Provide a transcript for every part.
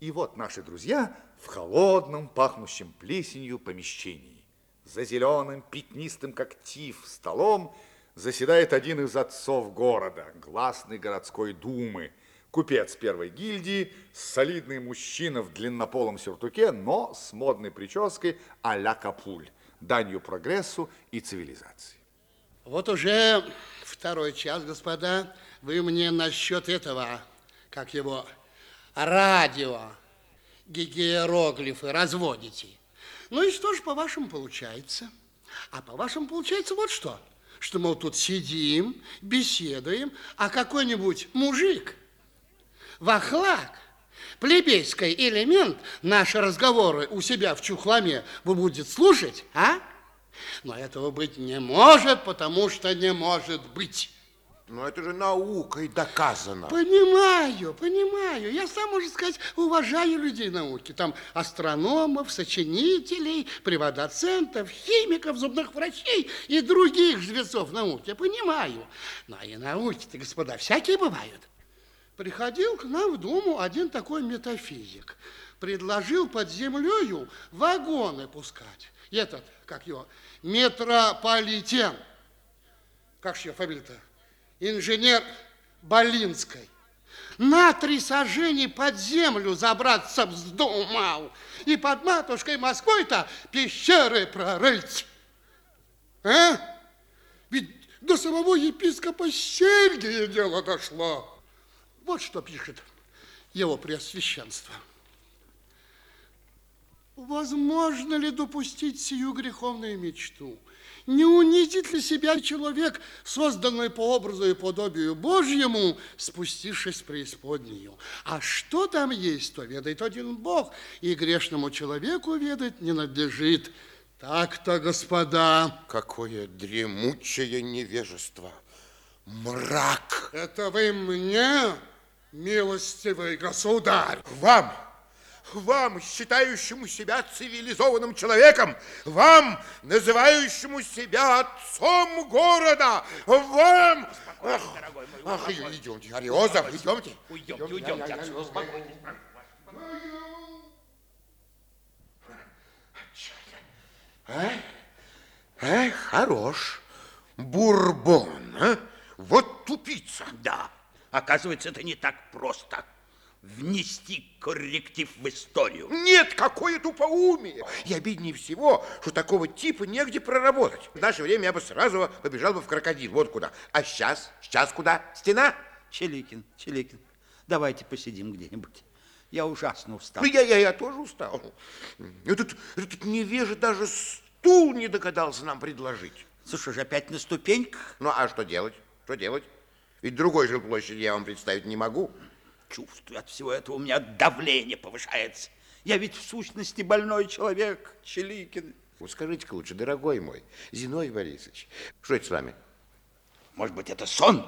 И вот наши друзья в холодном, пахнущем плесенью помещении. За зеленым, пятнистым, как тиф, столом заседает один из отцов города, гласный городской думы, купец первой гильдии, солидный мужчина в длиннополом сюртуке, но с модной прической а-ля Капуль, данью прогрессу и цивилизации. Вот уже второй час, господа, вы мне насчет этого, как его, радио, гиероглифы разводите. Ну и что же по-вашему получается? А по-вашему получается вот что, что вот тут сидим, беседуем, а какой-нибудь мужик, вахлак, плебейский элемент наши разговоры у себя в чухламе будет слушать, а? Но этого быть не может, потому что не может быть. Но это же наукой доказано. Понимаю, понимаю. Я сам, можно сказать, уважаю людей науки. Там астрономов, сочинителей, приводоцентов, химиков, зубных врачей и других жрецов науки. Я понимаю. Но и науки-то, господа, всякие бывают. Приходил к нам в Думу один такой метафизик. Предложил под землею вагоны пускать. Этот, как его, метрополитен. Как же ее фамилия-то? Инженер Болинской. На три сажени под землю забраться вздумал. И под матушкой Москвой-то пещеры прорыть. А? Ведь до самого епископа Сергия дело дошло. Вот что пишет его преосвященство. Возможно ли допустить сию греховную мечту? Не унизит ли себя человек, созданный по образу и подобию Божьему, спустившись в преисподнюю? А что там есть, то ведает один Бог, и грешному человеку ведать не надлежит. Так-то, господа. Какое дремучее невежество. Мрак. Это вы мне, милостивый государь. Вам вам, считающему себя цивилизованным человеком, вам, называющему себя отцом города, вам... Ах, дорогой мой, ах, идемте, Ариозов, идемте. Уйдемте, уйдемте отсюда, успокойтесь. А? А, хорош. Бурбон, а? Вот тупица. Да, оказывается, это не так просто внести корректив в историю. Нет, какое тупоумие! И обиднее всего, что такого типа негде проработать. В наше время я бы сразу побежал бы в крокодил, вот куда. А сейчас? Сейчас куда? Стена? Челикин, Челикин, давайте посидим где-нибудь. Я ужасно устал. Ну, я, я, я тоже устал. Этот, этот невежа даже стул не догадался нам предложить. Слушай, же опять на ступеньках? Ну, а что делать? Что делать? Ведь другой жилплощади я вам представить не могу. Чувствую, от всего этого у меня давление повышается. Я ведь в сущности больной человек, Челикин. Вот скажите-ка лучше, дорогой мой, Зиной Борисович, что это с вами? Может быть, это сон?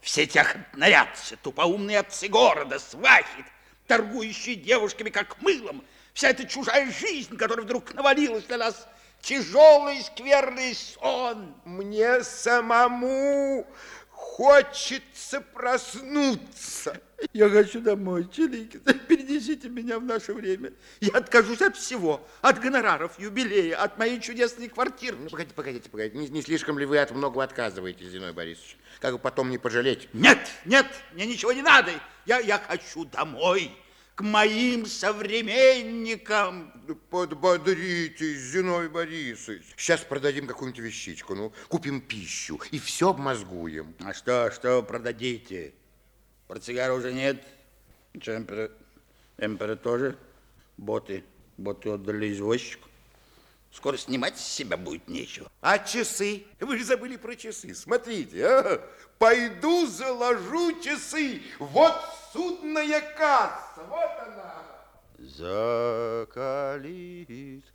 Все тех нарядцы, тупоумные отцы города, свахи, торгующие девушками как мылом, вся эта чужая жизнь, которая вдруг навалилась на нас, тяжелый скверный сон. Мне самому хочется проснуться. Я хочу домой, Челикин. Перенесите меня в наше время. Я откажусь от всего. От гонораров, юбилея, от моей чудесной квартиры. Ну, погодите, погодите, погодите. Не, не слишком ли вы от многого отказываетесь, Зиной Борисович? Как бы потом не пожалеть? Нет, нет, мне ничего не надо. Я, я хочу домой к моим современникам. Подбодритесь, Зиной Борисович. Сейчас продадим какую-нибудь вещичку, ну, купим пищу и все обмозгуем. А что, что продадите? Портсигара уже нет. Эмперы, эмперы тоже. Боты, боты отдали извозчику. Скоро снимать с себя будет нечего. А часы? Вы же забыли про часы. Смотрите, а? Пойду заложу часы. Вот судная касса. Вот она. За калиткой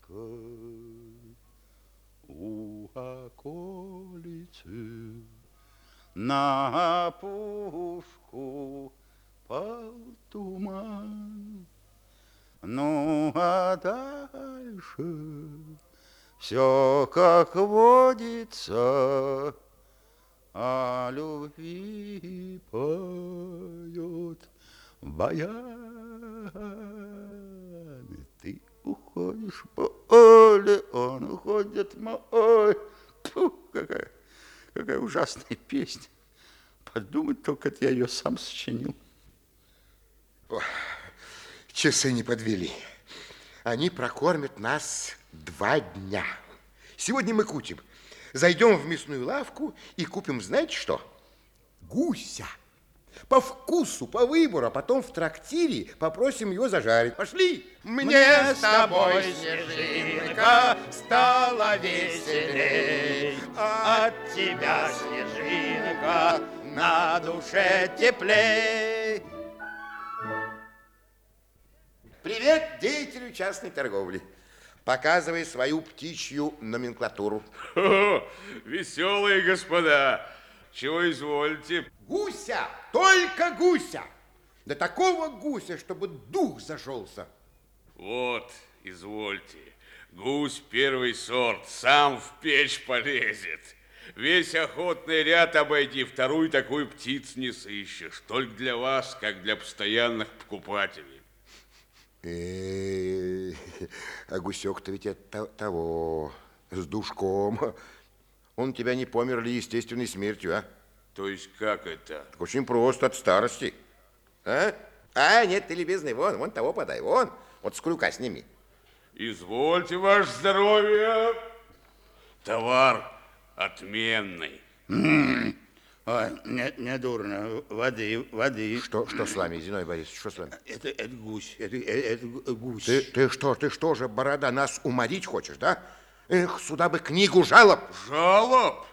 у околицы на опушку пал туман. Ну, а дальше все как водится, о любви поет баян. Ты уходишь поле, он уходит мой. Тьфу, какая, какая ужасная песня. Подумать только, это я ее сам сочинил. Часы не подвели. Они прокормят нас два дня. Сегодня мы кутим. Зайдем в мясную лавку и купим, знаете что? Гуся. По вкусу, по выбору, а потом в трактире попросим его зажарить. Пошли! Мне с тобой, снежинка, стало веселей. От тебя, снежинка, на душе теплей. Привет деятелю частной торговли. Показывай свою птичью номенклатуру. О, веселые господа, чего изволите? Гуся, только гуся. Да такого гуся, чтобы дух зашелся. Вот, извольте, гусь первый сорт, сам в печь полезет. Весь охотный ряд обойди, вторую такую птиц не сыщешь. Только для вас, как для постоянных покупателей. Э, А гусек-то ведь это того, с душком. Он тебя не помер ли естественной смертью, а? То есть как это? Так очень просто, от старости. А? А, нет, ты, любезный, вон, вон того подай, вон. Вот с крюка сними. Извольте, ваше здоровье. Товар отменный. Ой, не, не дурно. Воды, воды. Что, что с вами, Зиной Борисович, что с вами? Это, это гусь, это, это, это гусь. Ты, ты что, ты что же, борода, нас уморить хочешь, да? Эх, сюда бы книгу жалоб. Жалоб?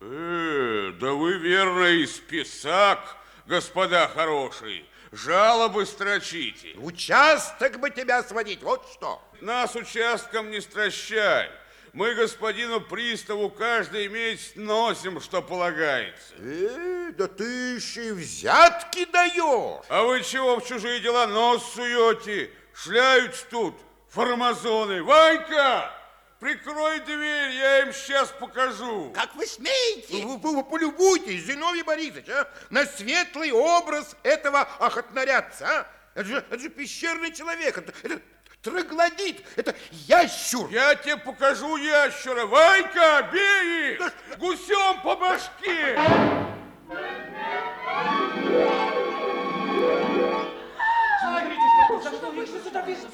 Э, да вы верно из писак, господа хорошие. Жалобы строчите. Участок бы тебя сводить, вот что. Нас участком не стращай. Мы господину приставу каждый месяц носим, что полагается. Э, да ты еще и взятки даешь. А вы чего в чужие дела нос суете? Шляются тут формазоны. Ванька, прикрой дверь, я им сейчас покажу. Как вы смеете? Вы, вы- вы полюбуйтесь, Зиновий Борисович, а, на светлый образ этого охотнорядца. А? Это, же, это же пещерный человек, это, это троглодит, это ящур. Я тебе покажу ящера. Ванька, бей их! Гусем по башке!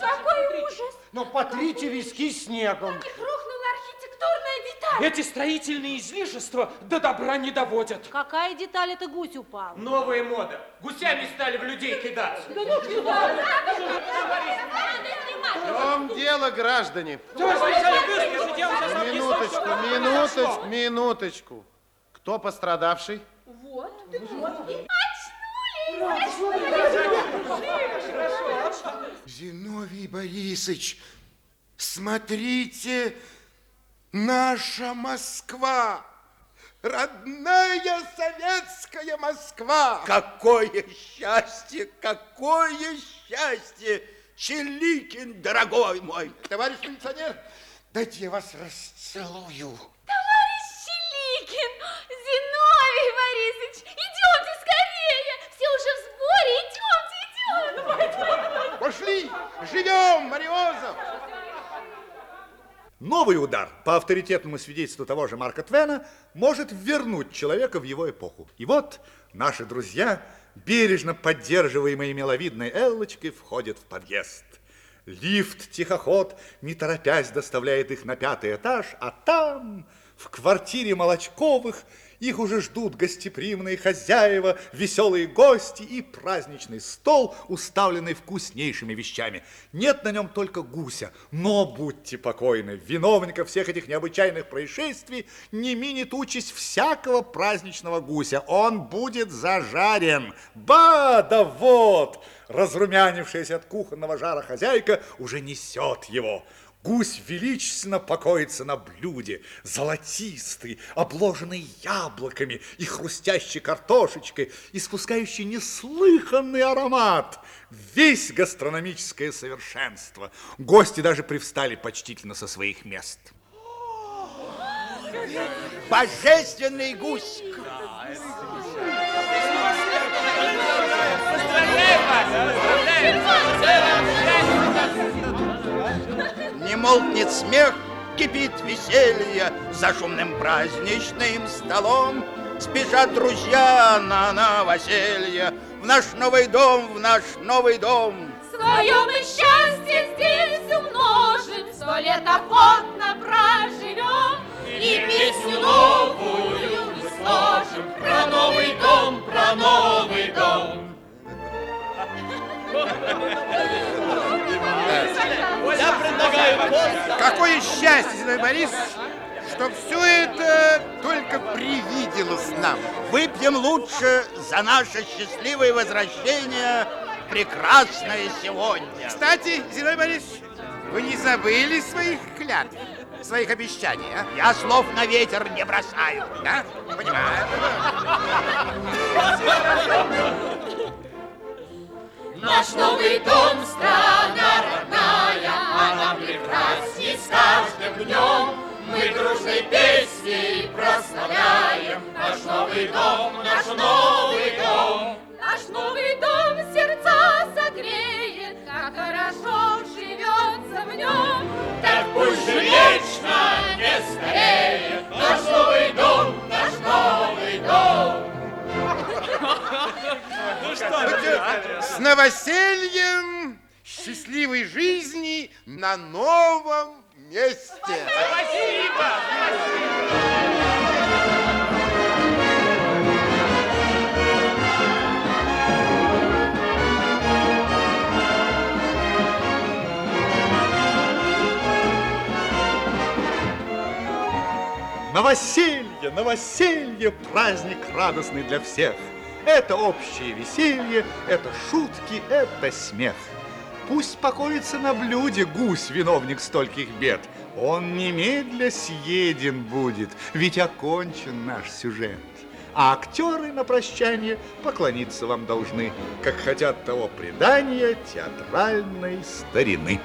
Какой ужас! Но потрите виски снегом. Деталь! Эти строительные излишества до добра не доводят. Какая деталь это гусь упал? Новая мода. Гусями стали в людей кидаться. Да ну сюда! В чем дело, граждане? Минуточку, Минуточку, минуточку, минуточку. Кто пострадавший? Вот, вот. И Зиновий Борисович, смотрите, наша Москва, родная советская Москва. Какое счастье, какое счастье! Челикин, дорогой мой! Товарищ милиционер, дайте я вас расцелую. Товарищ Челикин! Зиновий Борисович! Идемте скорее! Все уже в сборе! Идемте, идемте! Пошли, живем, Мариозов. Новый удар, по авторитетному свидетельству того же Марка Твена, может вернуть человека в его эпоху. И вот наши друзья, бережно поддерживаемые миловидной Эллочкой, входят в подъезд. Лифт-тихоход, не торопясь, доставляет их на пятый этаж, а там, в квартире Молочковых, их уже ждут гостеприимные хозяева, веселые гости и праздничный стол, уставленный вкуснейшими вещами. Нет на нем только гуся, но будьте покойны, виновника всех этих необычайных происшествий не минит участь всякого праздничного гуся. Он будет зажарен. Ба, да вот! Разрумянившаяся от кухонного жара хозяйка уже несет его. Гусь величественно покоится на блюде, золотистый, обложенный яблоками и хрустящей картошечкой, испускающий неслыханный аромат. Весь гастрономическое совершенство. Гости даже привстали почтительно со своих мест. Божественный гусь! Молкнет смех, кипит веселье за шумным праздничным столом. Спешат друзья на новоселье в наш новый дом, в наш новый дом. Свое мы счастье здесь умножим, Сто лет охотно проживем, И песню новую мы сложим Про новый дом, про новый дом. Какое счастье, Зиновий Борисович, что все это только привиделось нам. Выпьем лучше за наше счастливое возвращение прекрасное сегодня. Кстати, Зиновий Борисович, вы не забыли своих клятв, своих обещаний, а? Я слов на ветер не бросаю. Да? Понимаю. Наш новый дом, страна Она прекрасней с каждым днем. Мы дружной песней прославляем Наш новый дом, наш новый дом. Наш новый дом сердца согреет, Как хорошо живется в нем. Так пусть же вечно не стареет Наш новый дом, наш новый дом. С новосельем, счастливой жизни на новом месте. Новоселье, новоселье, праздник радостный для всех. Это общее веселье, это шутки, это смех. Пусть покоится на блюде гусь, виновник стольких бед. Он немедля съеден будет, ведь окончен наш сюжет. А актеры на прощание поклониться вам должны, как хотят того предания театральной старины.